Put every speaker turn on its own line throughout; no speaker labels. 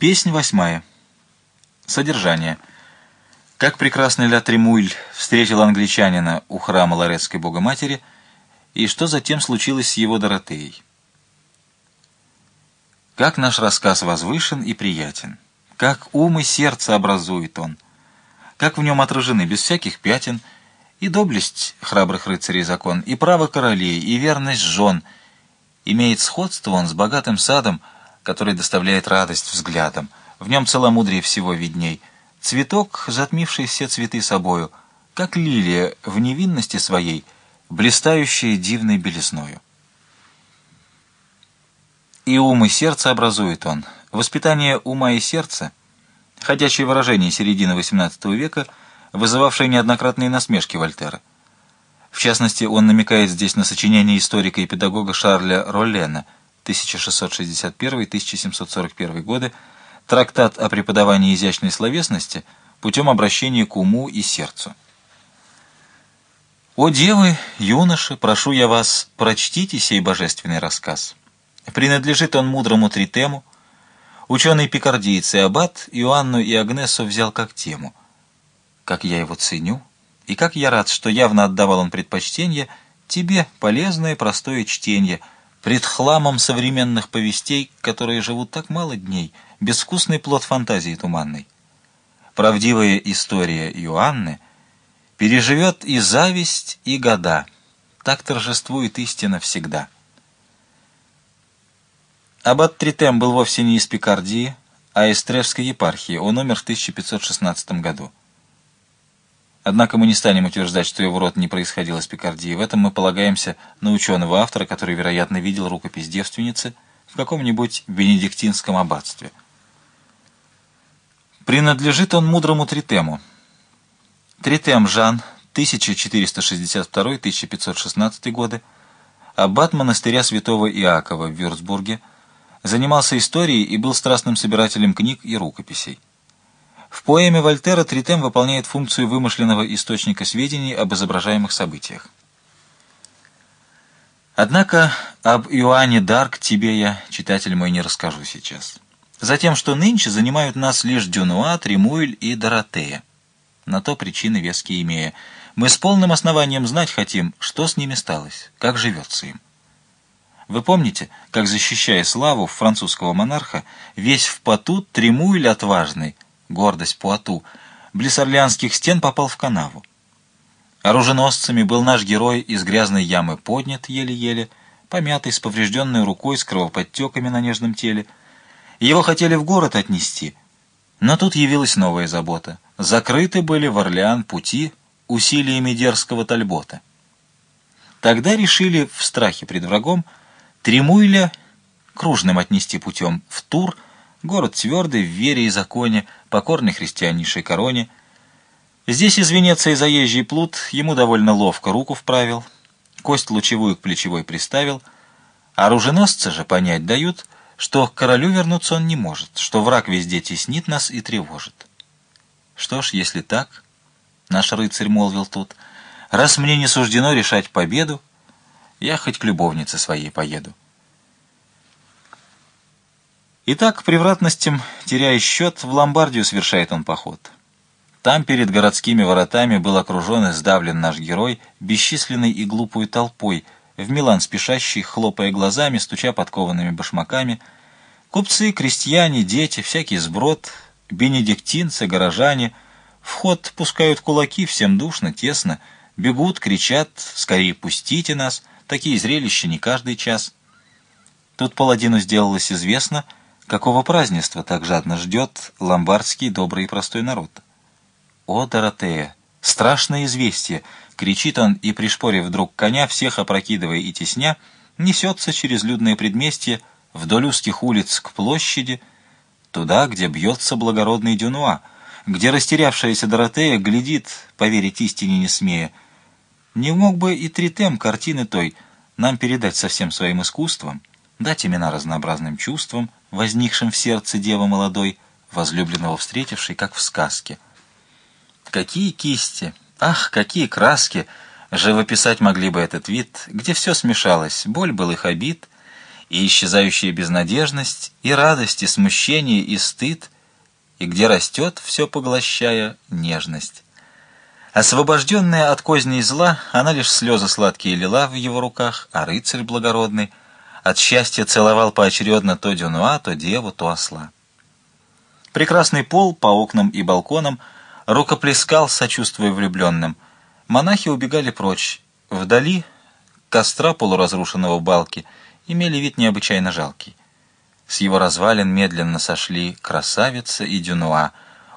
Песнь восьмая. Содержание. Как прекрасный Ля Тремуйль встретил англичанина у храма Лоретской Богоматери, и что затем случилось с его Доротеей. Как наш рассказ возвышен и приятен, как ум и сердце образует он, как в нем отражены без всяких пятен и доблесть храбрых рыцарей закон, и право королей, и верность жен. Имеет сходство он с богатым садом, который доставляет радость взглядам. В нем целомудрие всего видней. Цветок, затмивший все цветы собою, как лилия в невинности своей, блистающая дивной белизною. И ум и сердце образует он. Воспитание ума и сердца, ходячее выражение середины XVIII века, вызывавшее неоднократные насмешки Вольтера. В частности, он намекает здесь на сочинение историка и педагога Шарля Роллена – 1661-1741 годы, трактат о преподавании изящной словесности путем обращения к уму и сердцу. «О девы, юноши, прошу я вас, прочтите сей божественный рассказ. Принадлежит он мудрому Тритему. Ученый пикардиец и аббат Иоанну и Агнесу взял как тему. Как я его ценю, и как я рад, что явно отдавал он предпочтение тебе полезное простое чтение — Пред хламом современных повестей, которые живут так мало дней, безвкусный плод фантазии туманной. Правдивая история Иоанны переживет и зависть, и года. Так торжествует истина всегда. Аббат Тритем был вовсе не из Пикардии, а из Тревской епархии. Он умер в 1516 году. Однако мы не станем утверждать, что его род не происходил из Пикардии. В этом мы полагаемся на ученого автора, который, вероятно, видел рукопись девственницы в каком-нибудь бенедиктинском аббатстве. Принадлежит он мудрому Тритему. Тритем Жан, 1462-1516 годы, аббат монастыря святого Иакова в Вюрцбурге, занимался историей и был страстным собирателем книг и рукописей. В поэме Вольтера Тритем выполняет функцию вымышленного источника сведений об изображаемых событиях. Однако об Иоанне Дарк тебе я, читатель мой, не расскажу сейчас. Затем, что нынче занимают нас лишь Дюнуа, Тремуэль и Доротея. На то причины веские имея. Мы с полным основанием знать хотим, что с ними сталось, как живется им. Вы помните, как, защищая славу французского монарха, весь в поту Тремуэль отважный – гордость Пуату, близ Орлеанских стен попал в канаву. Оруженосцами был наш герой из грязной ямы поднят еле-еле, помятый, с поврежденной рукой, с кровоподтеками на нежном теле. Его хотели в город отнести, но тут явилась новая забота. Закрыты были в Орлеан пути усилиями дерзкого Тальбота. Тогда решили в страхе пред врагом Тремуйля кружным отнести путем в Тур — Город твердый, в вере и законе, покорный христианнейшей короне. Здесь из Венеции заезжий плут ему довольно ловко руку вправил, кость лучевую к плечевой приставил, оруженосцы же понять дают, что к королю вернуться он не может, что враг везде теснит нас и тревожит. Что ж, если так, наш рыцарь молвил тут, раз мне не суждено решать победу, я хоть к любовнице своей поеду. Итак, превратностям, теряя счет, в Ломбардию совершает он поход. Там перед городскими воротами был окружен и сдавлен наш герой бесчисленной и глупой толпой, в Милан спешащий, хлопая глазами, стуча подкованными башмаками. Купцы, крестьяне, дети, всякий сброд, бенедиктинцы, горожане. Вход пускают кулаки, всем душно, тесно. Бегут, кричат, скорее пустите нас. Такие зрелища не каждый час. Тут паладину сделалось известно — Какого празднества так жадно ждет ломбардский добрый и простой народ? О, Доротея! Страшное известие! Кричит он и, пришпорив вдруг коня, всех опрокидывая и тесня, несется через людное предместье вдоль узких улиц к площади, туда, где бьется благородный Дюнуа, где растерявшаяся Доротея глядит, поверить истине не смея. Не мог бы и Тритем картины той нам передать со всем своим искусством, дать имена разнообразным чувствам, возникшим в сердце девы молодой, возлюбленного встретившей, как в сказке. Какие кисти, ах, какие краски живописать могли бы этот вид, где все смешалось, боль былых обид и исчезающая безнадежность, и радость, и смущение, и стыд, и где растет, все поглощая, нежность. Освобожденная от козней зла, она лишь слезы сладкие лила в его руках, а рыцарь благородный от счастья целовал поочередно то дюнуа, то деву, то осла. Прекрасный пол по окнам и балконам рукоплескал, сочувствуя влюбленным. Монахи убегали прочь. Вдали костра полуразрушенного балки имели вид необычайно жалкий. С его развалин медленно сошли красавица и дюнуа.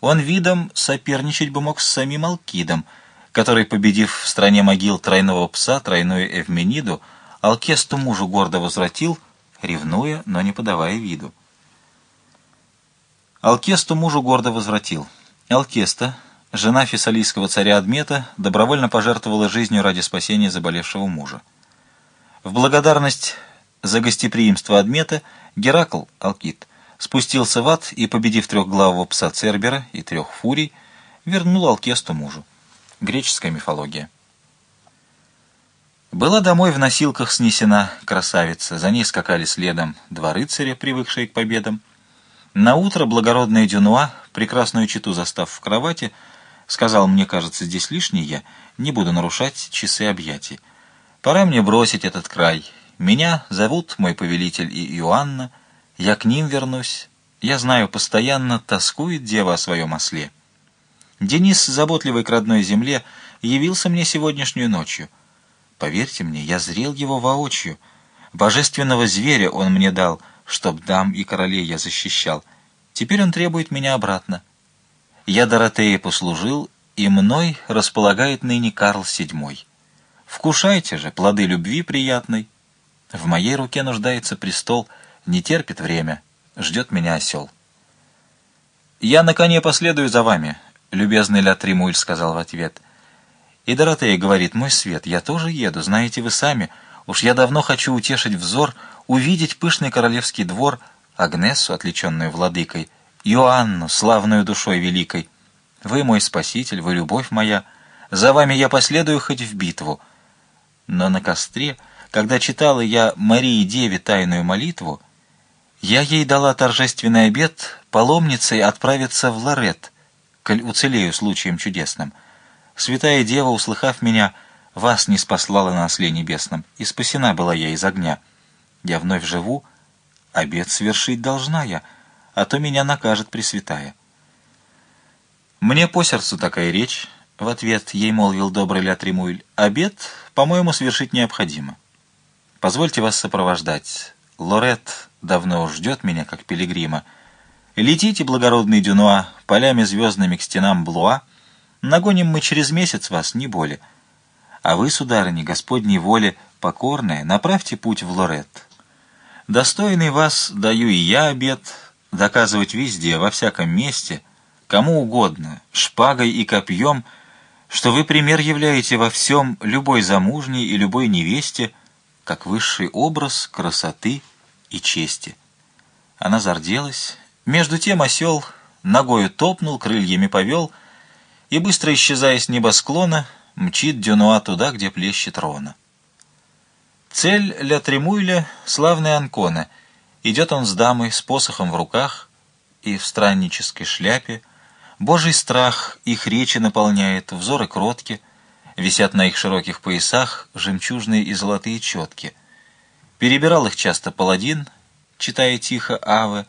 Он видом соперничать бы мог с самим Алкидом, который, победив в стране могил тройного пса, тройную Эвмениду, Алкесту мужу гордо возвратил, ревнуя, но не подавая виду. Алкесту мужу гордо возвратил. Алкеста, жена фессалийского царя Адмета, добровольно пожертвовала жизнью ради спасения заболевшего мужа. В благодарность за гостеприимство Адмета Геракл, Алкит, спустился в ад и, победив трехглавого пса Цербера и трех фурий, вернул Алкесту мужу. Греческая мифология. Была домой в носилках снесена красавица, за ней скакали следом два рыцаря, привыкшие к победам. На утро благородная Дюнуа, прекрасную читу застав в кровати, сказал, мне кажется, здесь лишний я, не буду нарушать часы объятий. Пора мне бросить этот край. Меня зовут мой повелитель и Иоанна, я к ним вернусь. Я знаю, постоянно тоскует дева о своем осле. Денис, заботливый к родной земле, явился мне сегодняшнюю ночью. Поверьте мне, я зрел его воочию. Божественного зверя он мне дал — чтоб дам и королей я защищал. Теперь он требует меня обратно. Я Доротее послужил, и мной располагает ныне Карл VII. Вкушайте же плоды любви приятной. В моей руке нуждается престол, не терпит время, ждет меня осел. «Я на коне последую за вами», — любезный Ля Тремуль сказал в ответ. И Доротея говорит, «Мой свет, я тоже еду, знаете вы сами, уж я давно хочу утешить взор, увидеть пышный королевский двор, Агнесу, отличенную владыкой, Иоанну, славную душой великой. Вы мой спаситель, вы любовь моя, за вами я последую хоть в битву. Но на костре, когда читала я Марии Деве тайную молитву, я ей дала торжественный обет паломницей отправиться в Лорет, коль уцелею случаем чудесным. Святая Дева, услыхав меня, вас не спаслала на осле небесном, и спасена была я из огня. Я вновь живу, обед свершить должна я, а то меня накажет Пресвятая. Мне по сердцу такая речь, — в ответ ей молвил добрый Ля Тремуэль, — обед, по-моему, свершить необходимо. Позвольте вас сопровождать. Лорет давно ждет меня, как пилигрима. Летите, благородный Дюнуа, полями звездными к стенам Блуа. Нагоним мы через месяц вас, не более. А вы, сударыня, Господней воле покорная, направьте путь в Лорет. Достойный вас даю и я обед, доказывать везде, во всяком месте, кому угодно, шпагой и копьем, что вы пример являете во всем любой замужней и любой невесте, как высший образ красоты и чести. Она зарделась. Между тем осел ногою топнул, крыльями повел, и, быстро исчезая с небосклона, мчит Дюнуа туда, где плещет рона. Цель Ля Тремуйля — славная Анкона. Идет он с дамой, с посохом в руках и в страннической шляпе. Божий страх их речи наполняет, взоры кротки, висят на их широких поясах жемчужные и золотые четки. Перебирал их часто паладин, читая тихо авы.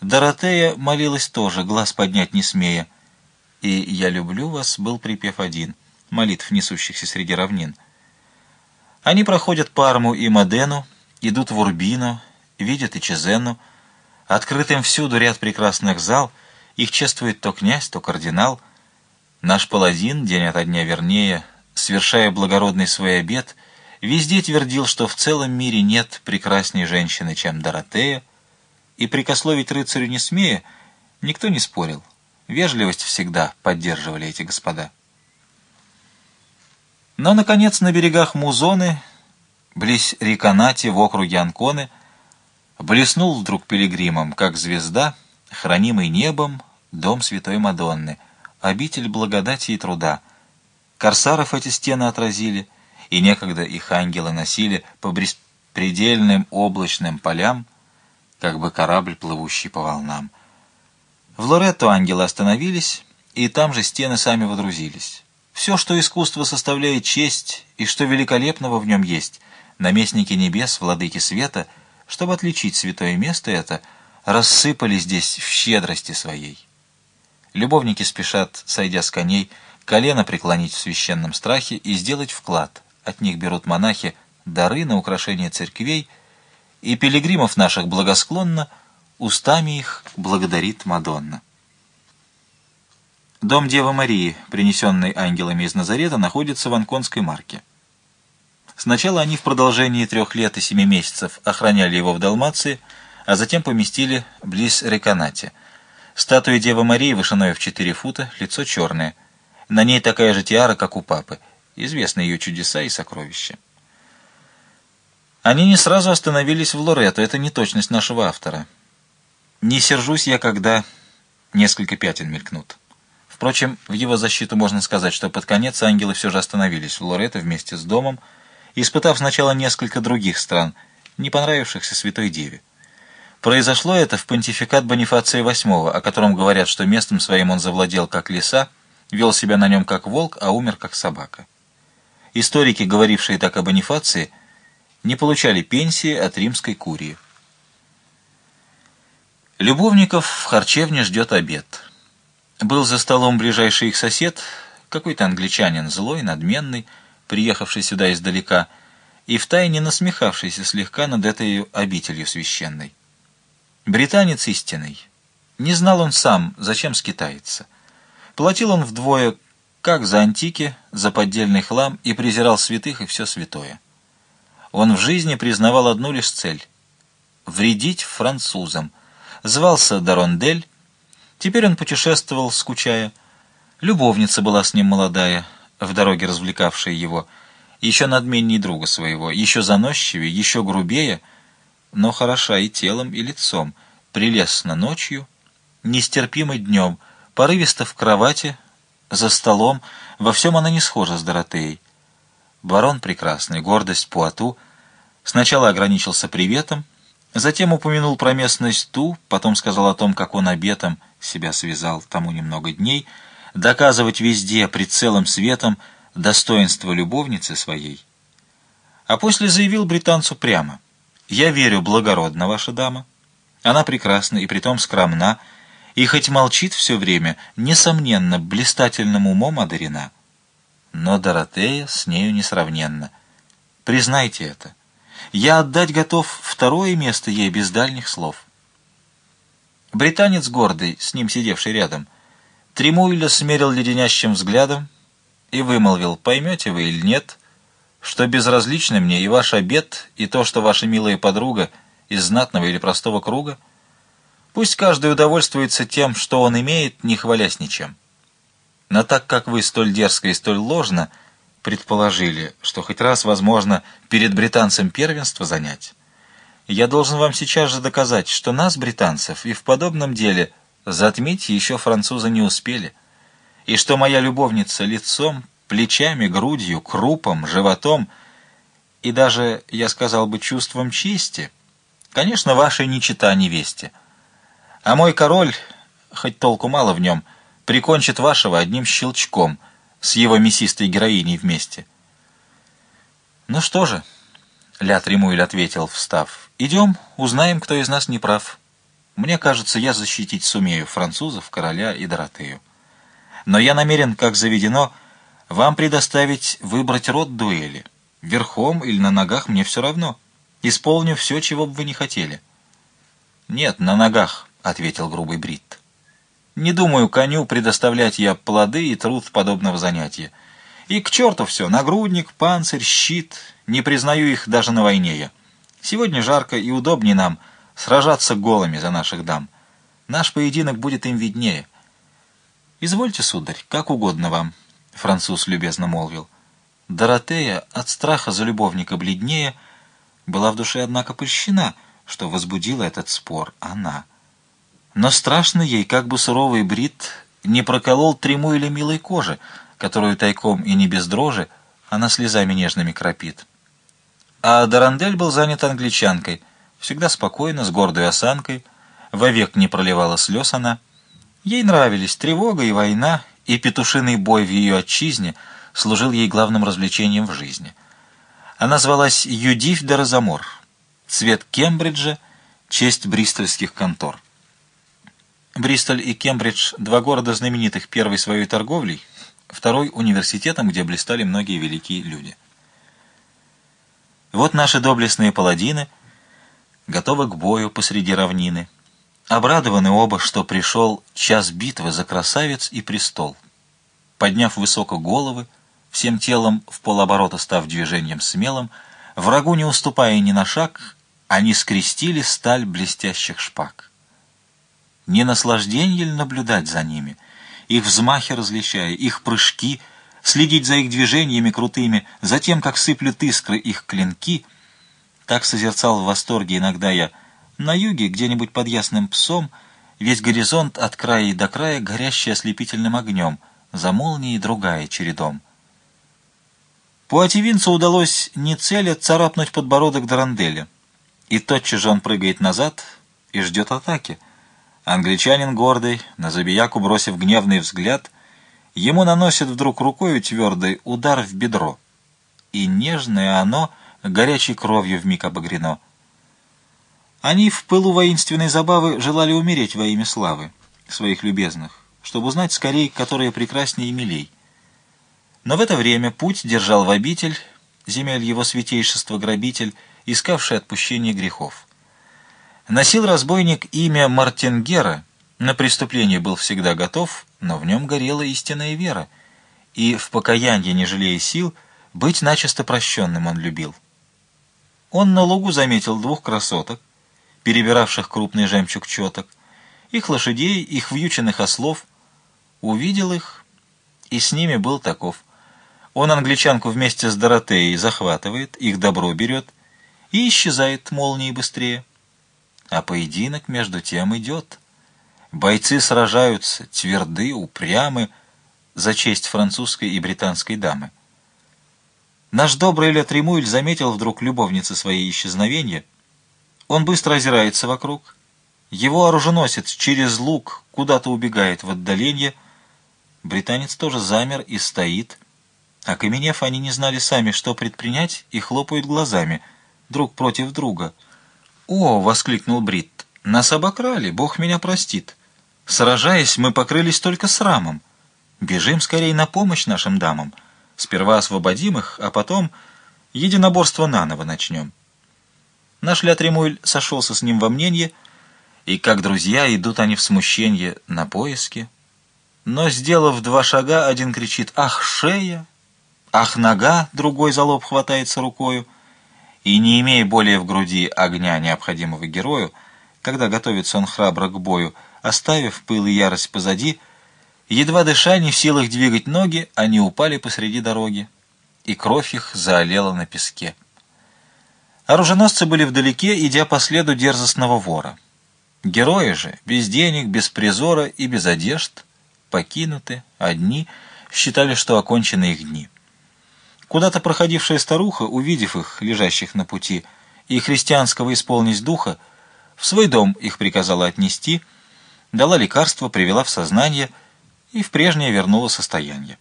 Доротея молилась тоже, глаз поднять не смея. И «Я люблю вас» был припев один, молитв, несущихся среди равнин — они проходят Парму и Модену, идут в Урбино, видят и Чезену. Открытым всюду ряд прекрасных зал, их чествует то князь, то кардинал. Наш паладин, день ото дня вернее, совершая благородный свой обет, везде твердил, что в целом мире нет прекрасней женщины, чем Доротея, и прикословить рыцарю не смея, никто не спорил. Вежливость всегда поддерживали эти господа. Но, наконец, на берегах Музоны, близ Риконати в округе Анконы, блеснул вдруг пилигримом, как звезда, хранимый небом, дом Святой Мадонны, обитель благодати и труда. Корсаров эти стены отразили, и некогда их ангелы носили по, предельным облачным полям, как бы корабль, плывущий по волнам. В Лоретто ангелы остановились, и там же стены сами водрузились. Все, что искусство составляет честь, и что великолепного в нем есть, наместники небес, владыки света, чтобы отличить святое место это, рассыпали здесь в щедрости своей. Любовники спешат, сойдя с коней, колено преклонить в священном страхе и сделать вклад. От них берут монахи дары на украшение церквей, и пилигримов наших благосклонно, устами их благодарит Мадонна. Дом Девы Марии, принесенный ангелами из Назарета, находится в Анконской марке. Сначала они в продолжении трех лет и семи месяцев охраняли его в Далмации, а затем поместили близ Реканати. Статуя Девы Марии вышиной в четыре фута, лицо черное. На ней такая же тиара, как у папы. Известны ее чудеса и сокровища. Они не сразу остановились в Лоретто, это не точность нашего автора. Не сержусь я, когда несколько пятен мелькнут. Впрочем, в его защиту можно сказать, что под конец ангелы все же остановились в Лоретто вместе с домом, испытав сначала несколько других стран, не понравившихся Святой Деве. Произошло это в понтификат Бонифация VIII, о котором говорят, что местом своим он завладел как лиса, вел себя на нем как волк, а умер как собака. Историки, говорившие так о Бонифации, не получали пенсии от римской курии. Любовников в харчевне ждет обед. Был за столом ближайший их сосед, какой-то англичанин, злой, надменный, приехавший сюда издалека, и втайне насмехавшийся слегка над этой обителью священной. Британец истинный. Не знал он сам, зачем скитается. Платил он вдвое, как за антики, за поддельный хлам, и презирал святых и все святое. Он в жизни признавал одну лишь цель — вредить французам. Звался Дарондель. Теперь он путешествовал, скучая. Любовница была с ним молодая, в дороге развлекавшая его, еще надменней друга своего, еще заносчивее, еще грубее, но хороша и телом, и лицом, прелестна ночью, нестерпимой днем, порывисто в кровати, за столом, во всем она не схожа с Доротеей. Барон прекрасный, гордость Пуату — Сначала ограничился приветом, затем упомянул про местность Ту, потом сказал о том, как он обетом себя связал тому немного дней, доказывать везде, пред целым светом, достоинство любовницы своей. А после заявил британцу прямо, «Я верю благородно, ваша дама. Она прекрасна и притом скромна, и хоть молчит все время, несомненно, блистательным умом одарена. Но Доротея с нею несравненна. Признайте это». Я отдать готов второе место ей без дальних слов. Британец гордый, с ним сидевший рядом, Тремуиля смерил леденящим взглядом и вымолвил, поймете вы или нет, что безразличны мне и ваш обед, и то, что ваша милая подруга из знатного или простого круга. Пусть каждый удовольствуется тем, что он имеет, не хвалясь ничем. Но так как вы столь дерзко и столь ложно — предположили, что хоть раз возможно перед британцем первенство занять. Я должен вам сейчас же доказать, что нас, британцев, и в подобном деле затмить еще французы не успели, и что моя любовница лицом, плечами, грудью, крупом, животом и даже, я сказал бы, чувством чести, конечно, вашей не чита невесте. А мой король, хоть толку мало в нем, прикончит вашего одним щелчком — с его мясистой героиней вместе. «Ну что же», — Ля Тремуэль ответил, встав, — «идем, узнаем, кто из нас не прав. Мне кажется, я защитить сумею французов, короля и Доротею. Но я намерен, как заведено, вам предоставить выбрать род дуэли. Верхом или на ногах мне все равно. Исполню все, чего бы вы не хотели». «Нет, на ногах», — ответил грубый Бритт. Не думаю коню предоставлять я плоды и труд подобного занятия. И к черту все, нагрудник, панцирь, щит, не признаю их даже на войне я. Сегодня жарко и удобнее нам сражаться голыми за наших дам. Наш поединок будет им виднее. Извольте, сударь, как угодно вам, — француз любезно молвил. Доротея, от страха за любовника бледнее, была в душе, однако, польщена, что возбудила этот спор она — но страшно ей, как бы суровый брит не проколол трему или милой кожи, которую тайком и не без дрожи она слезами нежными кропит. А Дарандель был занят англичанкой, всегда спокойно, с гордой осанкой, вовек не проливала слез она. Ей нравились тревога и война, и петушиный бой в ее отчизне служил ей главным развлечением в жизни. Она звалась Юдиф де цвет Кембриджа, честь бристольских контор. Бристоль и Кембридж – два города знаменитых первой своей торговлей, второй – университетом, где блистали многие великие люди. Вот наши доблестные паладины готовы к бою посреди равнины. Обрадованы оба, что пришел час битвы за красавец и престол. Подняв высоко головы, всем телом в полоборота став движением смелым, врагу не уступая ни на шаг, они скрестили сталь блестящих шпаг. Не наслаждение ли наблюдать за ними, их взмахи различая, их прыжки, следить за их движениями крутыми, за тем, как сыплют искры их клинки? Так созерцал в восторге иногда я на юге, где-нибудь под ясным псом, весь горизонт от края до края горящий ослепительным огнем, за молнией другая чередом. Пуативинцу удалось не целя царапнуть подбородок Даранделя, и тотчас же он прыгает назад и ждет атаки — Англичанин гордый, на забияку бросив гневный взгляд, ему наносит вдруг рукою твердой удар в бедро, и нежное оно горячей кровью вмиг обогрено. Они в пылу воинственной забавы желали умереть во имя славы своих любезных, чтобы узнать скорее, которые прекраснее и милей. Но в это время путь держал в обитель, земель его святейшества грабитель, искавший отпущение грехов. Носил разбойник имя Мартингера, на преступление был всегда готов, но в нем горела истинная вера, и в покаянии, не жалея сил, быть начисто прощенным он любил. Он на лугу заметил двух красоток, перебиравших крупный жемчуг четок, их лошадей, их вьюченных ослов, увидел их, и с ними был таков. Он англичанку вместе с Доротеей захватывает, их добро берет и исчезает молнией быстрее. А поединок между тем идет. Бойцы сражаются, тверды, упрямы, за честь французской и британской дамы. Наш добрый Ле Тремуэль заметил вдруг любовницы своей исчезновения. Он быстро озирается вокруг. Его оруженосец через лук куда-то убегает в отдаление. Британец тоже замер и стоит. Окаменев, они не знали сами, что предпринять, и хлопают глазами, друг против друга — «О!» — воскликнул Брит. «Нас обокрали, Бог меня простит. Сражаясь, мы покрылись только срамом. Бежим скорее на помощь нашим дамам. Сперва освободим их, а потом единоборство наново начнем». Наш Лятремуэль сошелся с ним во мнении, и, как друзья, идут они в смущение на поиски. Но, сделав два шага, один кричит «Ах, шея!» «Ах, нога!» — другой за лоб хватается рукою — и не имея более в груди огня, необходимого герою, когда готовится он храбро к бою, оставив пыл и ярость позади, едва дыша, не в силах двигать ноги, они упали посреди дороги, и кровь их заолела на песке. Оруженосцы были вдалеке, идя по следу дерзостного вора. Герои же, без денег, без призора и без одежд, покинуты, одни, считали, что окончены их дни. Куда-то проходившая старуха, увидев их, лежащих на пути, и христианского исполнить духа, в свой дом их приказала отнести, дала лекарство, привела в сознание и в прежнее вернула состояние.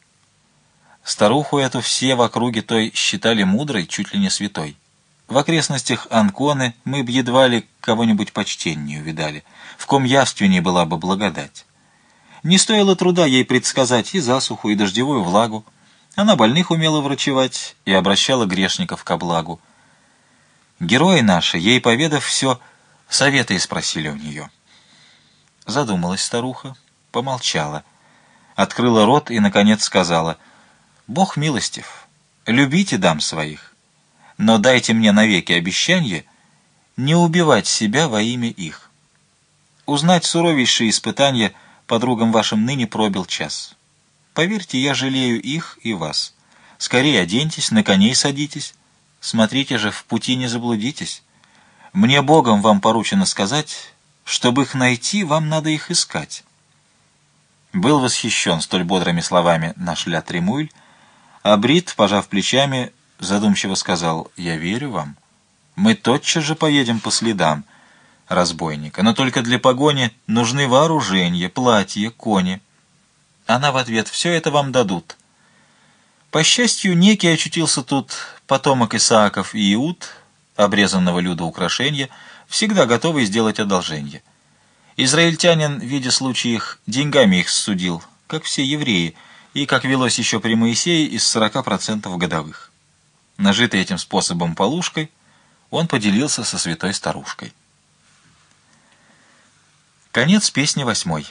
Старуху эту все в округе той считали мудрой, чуть ли не святой. В окрестностях Анконы мы б едва ли кого-нибудь почтеннее увидали, в ком явственнее была бы благодать. Не стоило труда ей предсказать и засуху, и дождевую влагу, она больных умела врачевать и обращала грешников ко благу. Герои наши, ей поведав все, советы и спросили у нее. Задумалась старуха, помолчала, открыла рот и, наконец, сказала, «Бог милостив, любите дам своих, но дайте мне навеки обещание не убивать себя во имя их. Узнать суровейшие испытания подругам вашим ныне пробил час». Поверьте, я жалею их и вас. Скорее оденьтесь, на коней садитесь. Смотрите же, в пути не заблудитесь. Мне Богом вам поручено сказать, чтобы их найти, вам надо их искать. Был восхищен столь бодрыми словами наш Ля Тремуйль, а Брит, пожав плечами, задумчиво сказал, «Я верю вам. Мы тотчас же поедем по следам разбойника, но только для погони нужны вооружение, платье, кони». Она в ответ, «Все это вам дадут». По счастью, некий очутился тут потомок Исааков и Иуд, обрезанного люда украшения, всегда готовый сделать одолжение. Израильтянин, видя случай их, деньгами их судил, как все евреи, и, как велось еще при Моисее, из 40% годовых. Нажитый этим способом полушкой, он поделился со святой старушкой. Конец песни восьмой.